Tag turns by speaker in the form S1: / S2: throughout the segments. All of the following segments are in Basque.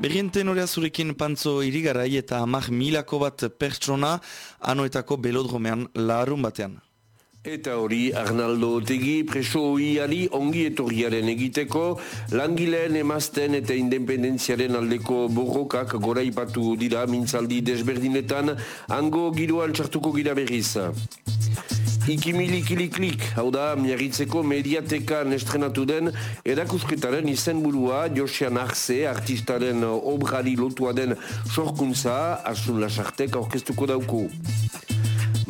S1: Berrien tenorea zurekin pantzo irigarai eta amak milako bat pertsona anoetako belodromean laharun batean.
S2: Eta hori, Arnaldo Otegi preso hoiari ongi etorriaren egiteko, langileen emazten eta independentziaren aldeko borrokak gora ipatu dira mintzaldi desberdinetan, hango giroan txartuko gira berriz. Ikimilik-ilik-lik, hau da, miagitzeko mediateka nestrenatu den erakusketaren izenburua Josian Arze, artistaren obrari lotua den sorkuntza, asun lasartek aurkeztuko dauko.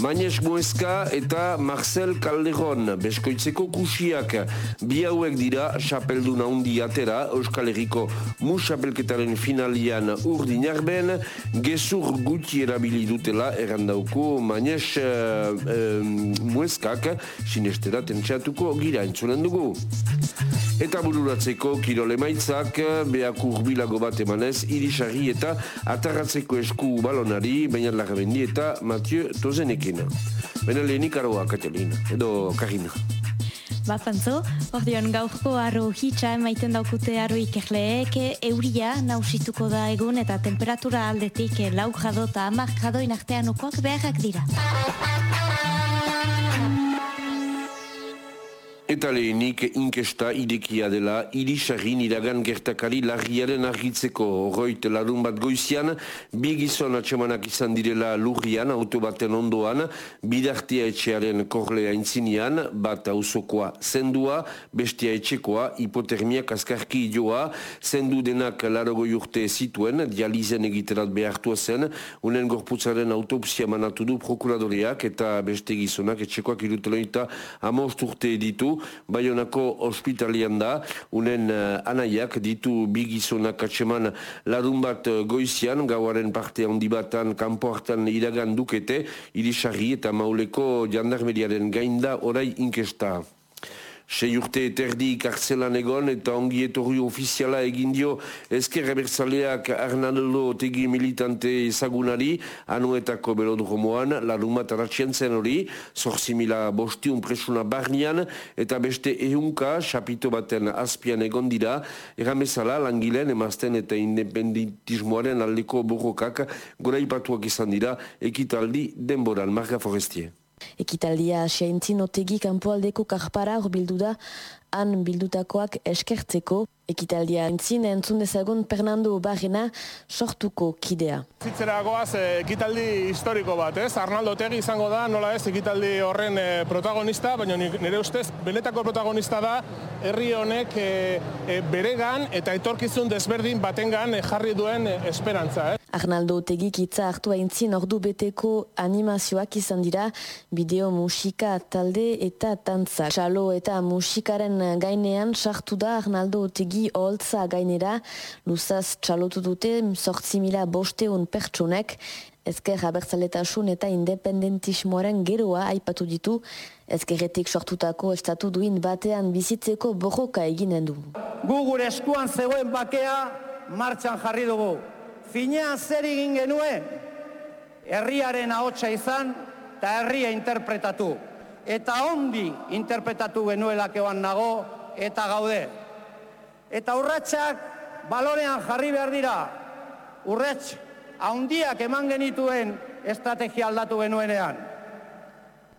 S2: Mañez Mueska eta Marcel Calderon, beskoitzeko kusiak, bi hauek dira xapeldu naundi atera Euskal Herriko musapelketaren finalian urdin arben, gezur guti erabili dutela errandauko Mañez uh, uh, Mueskak, sinestera tentxatuko gira entzunen dugu. Eta bururatzeko kirole maitzak, behak urbilago bat emanez, irisari eta atarratzeko esku balonari, baina lagabendi eta Mathieu Tozenekin. Bena lehenik aroa, Katelina, edo Karina.
S3: Ba, pantzo, ordeon gaurko arro hitza emaiten daukute arro ikerleek, euria nausituko da egun eta temperatura aldetik lau jado eta amak jadoin artean okoak beharrak dira.
S2: Eta lehenik inkesta idekia dela irisarrin iragan gertakari larriaren argitzeko. Roit larun bat goizian, bi gizon atxemanak izan direla lurrian, auto baten ondoan, bidartia etxearen korlea intzinean, bat auzokoa zendua, bestia etxekoa, hipotermiak askarki joa, zendu denak larogo urte zituen, dializen egiterat behartua zen, unen gorputzaren autopsia manatu du prokuradoreak eta beste gizonak etxekoak iruteloita amost urte ditu, Baionako ospitalian da, unen uh, anaiak ditu bigizonak atseman larun bat uh, goizian, gauaren parte handi batan, kanpo hartan iragan dukete, irisarri eta mauleko jandarmeriaren gainda orai inkesta. Sei urte eterdi kartzelan egon eta ongi etorri ofiziala egin dio ezker ebertzaleak Arnaldo tegi militante ezagunari anuetako belodromoan laruma taratxien zen hori zorzi mila bostiun presuna barnian eta beste ehunka xapito baten azpian egon dira erramezala langileen emazten eta independentismoaren aldeko borrokak gora ipatuak izan dira ekitaldi denboran Marga Forestier.
S4: Ekitaldia asiaintzin otegi kanpoaldeko karpara hor bildu da, han bildutakoak eskertzeko. Ekitaldia entzin entzun dezagun Fernando Barrena sortuko kidea.
S5: Zitzera goaz eh, ekitaldi historiko bat, ez? Arnaldo Tegi izango da, nola ez, ekitaldi horren eh, protagonista, baina nire ustez, benetako protagonista da, herri honek e, beregan eta etorkizun desberdin batengan jarri duen esperantza, ez?
S4: Arnaldo Tegi kitza hartu haintzin ordu beteko animazioak izan dira, bideo musika talde eta tantza. Txalo eta musikaren gainean sartu da Arnaldo Tegi holtza gainera, luzaz txalotu dute, sortzi mila bosteun pertsonek, ezker abertzaletasun eta independentismoaren geroa aipatu ditu, ezkerretik sortutako estatu duin batean bizitzeko borroka eginen du.
S6: Gu gure eskuan zegoen bakea martxan jarri dugu. Finean zer egin genuen, herriaren ahotsa izan eta herria interpretatu. Eta ondi interpretatu genuelak eban nago eta gaude. Eta urratsak balorean jarri behar dira. Urrats haundiak eman genituen estrategia aldatu genuenean.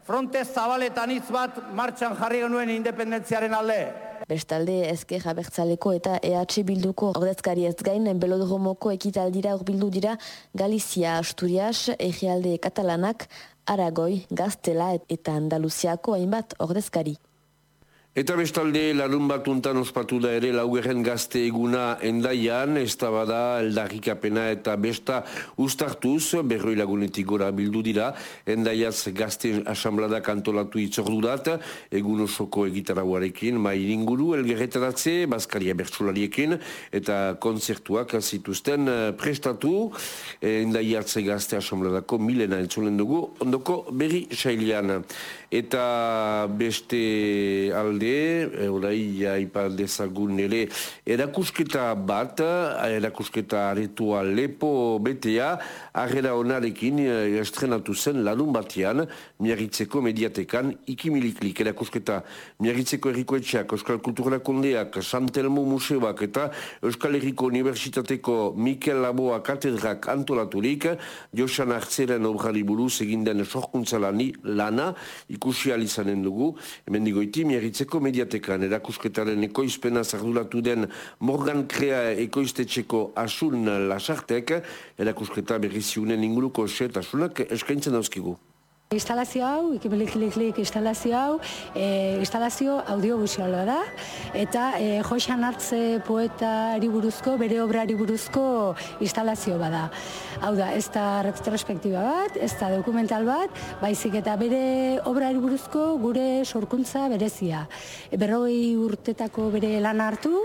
S6: Frontez zabaletan hitz bat martxan jarri genuen independentziaren alde.
S4: Bestalde ezker abertzaleko eta EH Bilduko ordezkari ez gain belodromoko ekitaldira bildu dira Galizia, Asturias, Egealde Katalanak, Aragoi, Gaztela eta Andaluziako hainbat ordezkari.
S2: Eta bestalde, larun bat untan ospatu da ere laugerren gazte eguna endaian, ez da bada eldarrikapena eta besta ustartuz, berroi lagunetik gora bildu dira, endaiaz gazte asamblada kantolatu itzordu dat, egun osoko egitaraguarekin, mai inguru elgerretaratze, bazkaria bertsulariekin, eta konzertuak zituzten eh, prestatu, endaiaz gazte asambladako milena entzulen dugu, ondoko berri sailean. Eta beste alde, e, orai aipadezagun ere, erakusketa bat, erakusketa aretua lepo betea, arrera onarekin e, estrenatu zen larun batean, miarritzeko mediatekan, ikimiliklik. Erakusketa miarritzeko errikoetxeak, Euskal Kulturela Kondeak, Santelmo Museoak eta Euskal Herriko Unibertsitateko Mikel Laboa Katedrak antolaturik, Josan Artzeren obrari buruz eginden sorkuntza lani lana, ikusi alizanen dugu, hemen digoiti, miarritzeko mediatekan erakusketaren ekoizpena zardulatu den Morgan Krea ekoiztetxeko asun lasartek, erakusketa berriziunen inguruko set asunak eskaintzen dauzkigu.
S7: Instalazio hau, ikimelik instalazio hau, e, instalazio audiovisuala da, eta e, Joxan Artze poetari buruzko, bere obrari buruzko instalazio bada. Hau da, ez da retrospektiba bat, ez da dokumental bat, baizik eta bere obrari buruzko gure sorkuntza berezia. E, berroi urtetako bere lan hartu,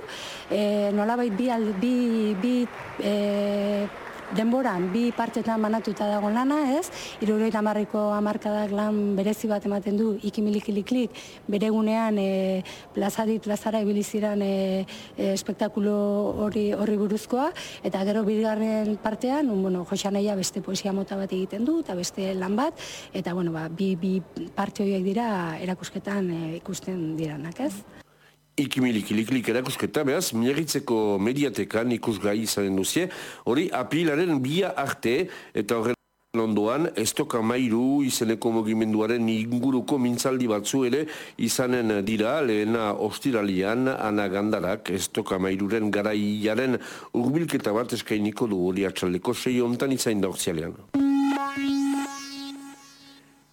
S7: e, nolabait bi, bi, bi e, denboran bi partetan banatuta dago lana, ez? Iruroita marriko amarkadak lan berezi bat ematen du ikimilikiliklik bere gunean e, plazadit plazara ibiliziran e, e, espektakulo hori horri buruzkoa, eta gero bigarren partean, un, bueno, Josaneia beste poesia mota bat egiten du, eta beste lan bat, eta bueno, ba, bi, bi parte horiek dira erakusketan e, ikusten diranak, ez?
S2: Ikimilik, iliklik erakusketa, behaz, miagitzeko mediatekan ikusgai izanen duzie, hori apilaren bia arte, eta horren ondoan, estoka mairu izeneko mogimenduaren inguruko mintzaldi batzu ere izanen dira, lehena ostiralian, ana gandarak, estoka mairuren garaiaren urbilketa bat eskainiko du hori atxaldeko sei ontan izain da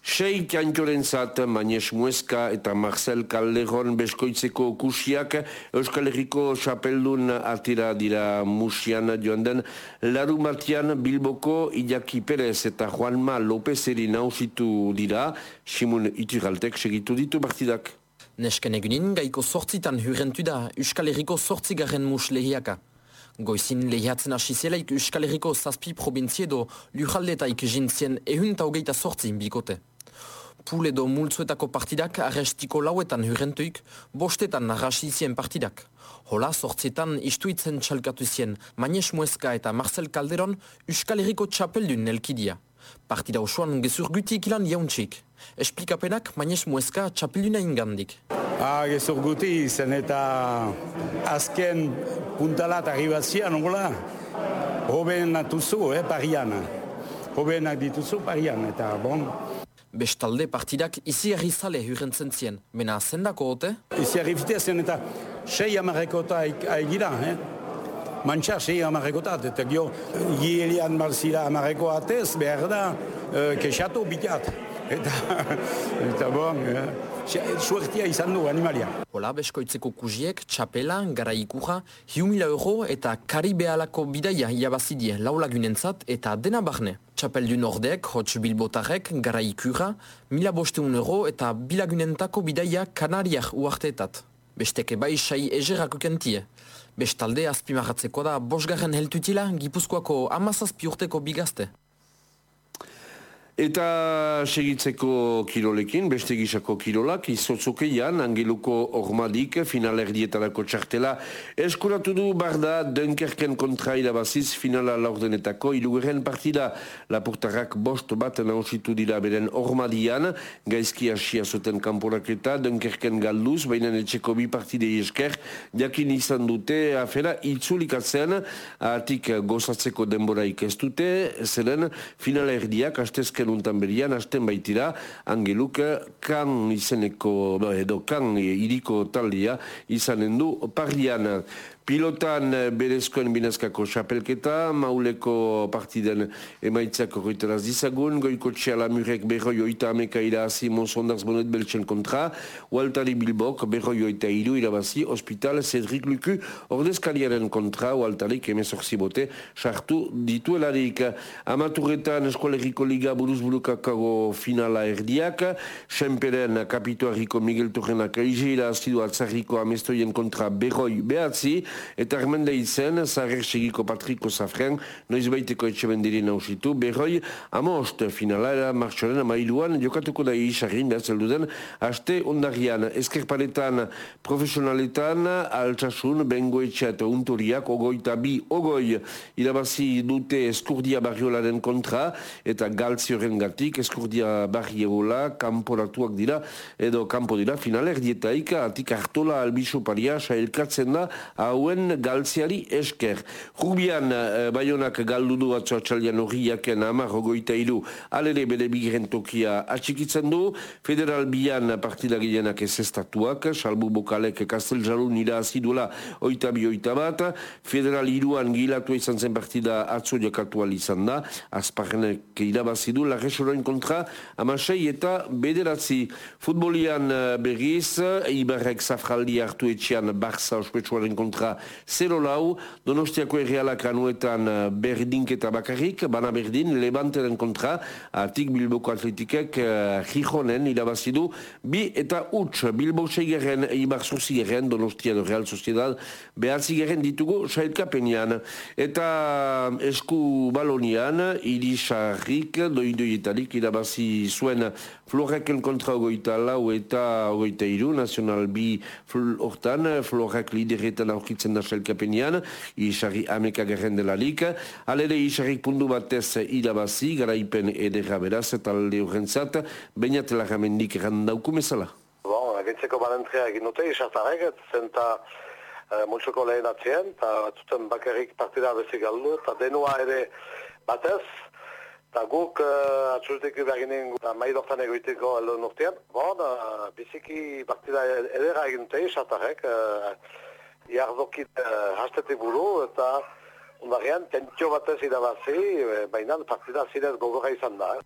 S2: Sei kantxoren zat, Manes Mueska eta Marcel Calderon beskoitzeko kusiak Euskal Herriko xapeldun atira dira musian joan den Laru Martian Bilboko Iñaki Perez eta Juanma López eri nausitu dira Simun Ituraltek segitu ditu partidak.
S8: Nesken egunin gaiko sortzitan hurrentu da Euskal Herriko sortzigaren mus lehiaka. Goizin lehiatzen asizelaik Euskal Herriko zazpi probintziedo lujaldetaik jintzien ehun taugeita sortzi bikote. Pule edo multzuetako partidak arrestiko lauetan hurrentuik, bostetan narrasi zien partidak. Hola, sortzietan istuitzen txalkatu zien Manes Mueska eta Marcel Calderon Euskal Herriko txapeldun nelkidia. Partida osoan gezur gutik ilan jauntxik. Esplikapenak Manes Mueska txapelduna ingandik.
S9: Ah, gezur guti zen eta azken puntalat arribazian, hola, hoben natuzu, eh, parian. Hobenak dituzu parian, eta bon,
S8: Bestalde partidak izi zale hurrentzen zien. Mena zendako ote?
S9: Izi arri zen eta sei amarekota aigira, eh? Mantxa sei amarekota, eta gio gielian marzira amarekoatez behar da uh, kexatu bitat. Eta, eta bon, eh? Suertia izan du animalia.
S8: Hola, beskoitzeko kuziek, txapela, gara ikuja, hiumila euro eta karibealako bidaia iabazidie laulagunentzat eta dena barne. Txapeldun ordeek, hotx bilbotarek, gara ikura, mila bosteun euro eta bilagunentako bidaia kanariak uarteetat. Besteke bai sai egerako kentie. Bestalde azpimarratzeko da bosgarren heltutila gipuzkoako amazazpi urteko bigazte.
S2: Eta segitzeko kirolekin, beste gisako kirolak, izotzokeian, angeluko ormadik, finalerdietarako txartela, eskuratu du barda Dunkerken kontra irabaziz finala laurdenetako, ilugeren partida. Lapurtarrak bost bat nausitu dira beren ormadian, gaizki asia zuten kanporaketa, Dunkerken galduz, baina etxeko bi partide esker, jakin izan dute, afera, itzulikatzen, atik gozatzeko denboraik ez dute, zeren finalerdiak, astezken azken untan berian, hasten baitira, angeluk kan izeneko, edo kan iriko taldia izanen du parrian. Pilotan eh, berezkoen binezkako xapelketa, mauleko partiden emaitzak horretaraz dizagun, goiko txea murek berroi oita ameka irazi Monsondarz Bonet Beltsen kontra, Waltari Bilbok berroi oita iru irabazi Hospital Cedric Luku ordezkaliaren kontra, Waltarik emezorzi bote sartu dituelarik. Amaturretan Eskolegiko Liga buruz burukakago finala erdiak, Semperen kapituariko Miguel Torrenak eizela azidu altzarriko amestoien kontra berroi behatzi, eta armende izen, zaharrer segiko Patriko Zafren, noiz baiteko etxe bendiri nausitu, berroi, amost finalara martxoren amailuan, jokatuko da isarrin, behar zelduden, haste ondarian, eskerparetan, profesionaletan, altsasun, bengoetxe eta unturiak, ogoita bi, ogoi, irabazi dute eskurdia barriolaren kontra, eta galtzioren gatik, eskurdia barriola, kanporatuak dira, edo kanpo dira, finaler dietaika, atik hartola albizu paria, sailkatzen da, hauen galtziari esker. Rubian, eh, baionak galdudu atzo atxalian horriaken amar ogoita iru, alere bere bigiren tokia atxikitzen du, federal bian partida gilenak ez estatuak, salbu bokalek kastel jalu nira azidula oita bi oita bat, federal iruan gilatu izan zen partida atzo jakatual izan da, azparrenek irabazidu, la resoroen kontra, amasei eta bederatzi. Futbolian eh, berriz, Ibarrek zafraldi hartu etxean Barça ospetsuaren kontra 0 lau, Donostiako errealak anuetan eh, berdinketa bakarrik, bana berdin, Levanteren kontra, atik Bilboko atletikek uh, irabazidu, bi eta huts, Bilbo seigeren, Ibar zozigeren, Donostia do Real Sociedad, behatzigeren ditugu sailkapenian. Eta esku balonian, irisarrik, doidoietarik, irabazi zuen Floreken kontra ogoita lau eta ogoita iru, Nacional bi hortan, Florek lideretan aurkitzen da selkapenian, Isari ameka gerren delarik. Alere Isarik pundu batez irabazi, garaipen edera beraz, eta alde horrentzat, bainat lagamendik errandauku mesala.
S10: Bon, agentzeko balentria egin dute, isartarek, zenta e, multsuko lehen atzien, eta zuten bakarrik partida bezik galdu, eta denua ere batez, Eta guk uh, atxurutik behar ginen uh, maidortan egoiteko aldo nortean. Bon, uh, biziki partida edera egin dute, xatarek. Uh, Iardokit uh, hastetik buru eta ondarian tentio batez irabazi, baina partida zinez gogorra izan da. Eh.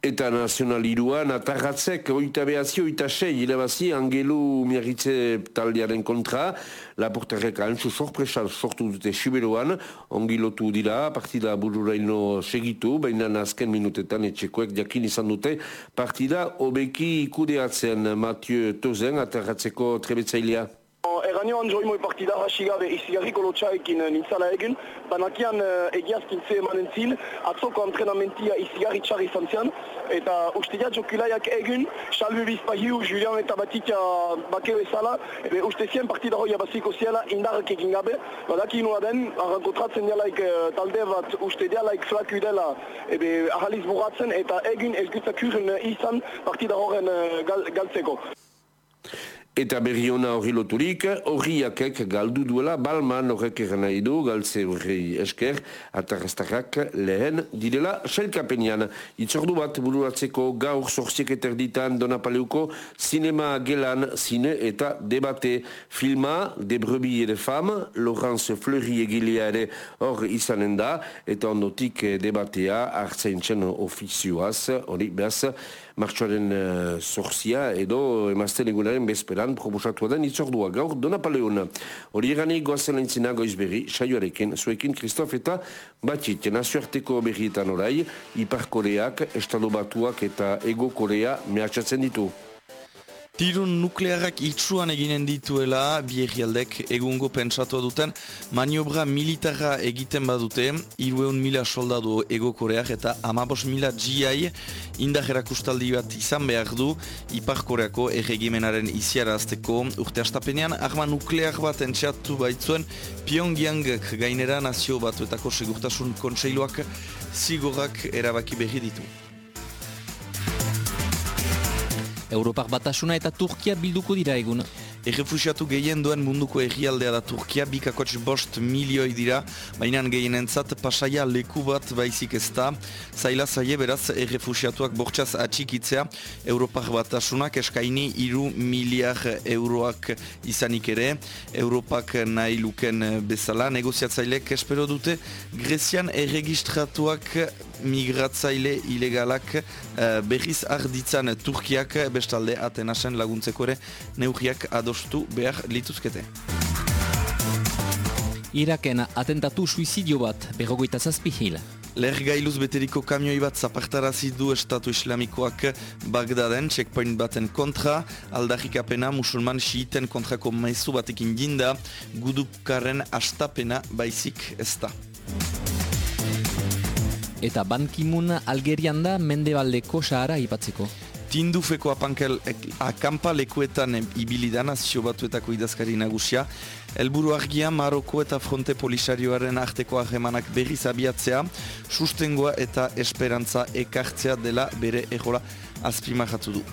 S2: Eta nazional iruan, atarratzek, oita behazio, oita sei, irabazi, angelu miarritze taldearen kontra, laportarrek antzu sorpresa sortu dute siberoan, ongi lotu dira, partida bururaino segitu, baina azken minutetan etxekoek jakin izan dute, partida obeki ikudeatzen Mathieu Tozen, atarratzeko trebetzailea.
S11: Eganio anjoi moi partida hasi gabe izigarriko lotxaekin nintzala egin, banakian uh, egiazkintze emanen zin, atzoko antrenamentia izigarri txarri izan zian, eta ustia jokilaiak egin, salve bizpahiu, Julian eta Batitia bake bezala, ebe uste zien partida hoi abaziko ziela indarrak egin gabe, badaki inua den, arrankotratzen dialaik uh, talde bat uste dialaik flaku dela, ebe ahaliz buratzen, eta egin ezgutzak uh, izan partida horren uh, gal, galtzeko.
S2: Eta berri hona hori loturik, horriakek galdu duela balman horrek eran nahi du, galtze horri esker, atarrastarrak lehen direla selkapenian. Itzordu bat buruatzeko gaur zorziek eterditan donapaleuko sinema gelan, zine eta debate filma, de brebi ere fam, Laurence Fleury egilea ere hor izanen da, eta ondotik debatea hartzen txen ofizioaz, hori behaz, martxoaren uh, edo emazten egunaren bezperan proposatu den itzordua gaur dona paleona. Hori egane goazen lehentzina goiz berri, saioarekin, zuekin Kristof eta batit, nazioarteko berrietan orai, Ipar Koreak, Estado eta Ego Korea mehatxatzen ditu.
S1: Tirun nuklearrak itxuan eginen dituela bierrialdek egungo pentsatu duten maniobra militarra egiten badute irueun mila soldadu ego koreak eta amabos mila GI indajerak ustaldi bat izan behar du Ipar Koreako erregimenaren iziara azteko urte astapenean arma nuklear bat entxatu baitzuen Pyongyangak gainera nazio batuetako segurtasun kontseiluak zigorak erabaki berri ditu.
S12: Europak batasuna eta Turkia bilduko dira egun.
S1: Errefusiatu gehien duen munduko egialdea da Turkia, bikakotx bost milioi dira, baina gehien entzat pasaia leku bat baizik ez da. Zaila zaie beraz errefusiatuak bortxaz atxikitzea, Europak batasunak eskaini iru miliar euroak izanik ere. Europak nahi luken bezala, negoziatzailek espero dute, Grezian erregistratuak migratzaile ilegalak uh, berriz arditzan Turkiak bestalde Atenasen laguntzeko ere neugiak adostu behar lituzkete.
S12: Iraken atentatu suizidio bat, berrogoita zazpi hil.
S1: Lergailuz beteriko kamioi bat zapartarazi du Estatu Islamikoak Bagdaden, checkpoint baten kontra, aldarrikapena musulman xiiten kontrako maizu batekin jinda, gudukaren astapena baizik ez da.
S12: Eta Ban Ki-moon Algerian da mendebaldeko sahara ipatzeko.
S1: Tindufeko apankel akampa lekuetan ibilidan azio batuetako idazkari nagusia. Elburu argia Maroko eta Fronte Polisarioaren arteko ahemanak berriz abiatzea, sustengoa eta esperantza ekartzea dela bere egola azpimahatu du.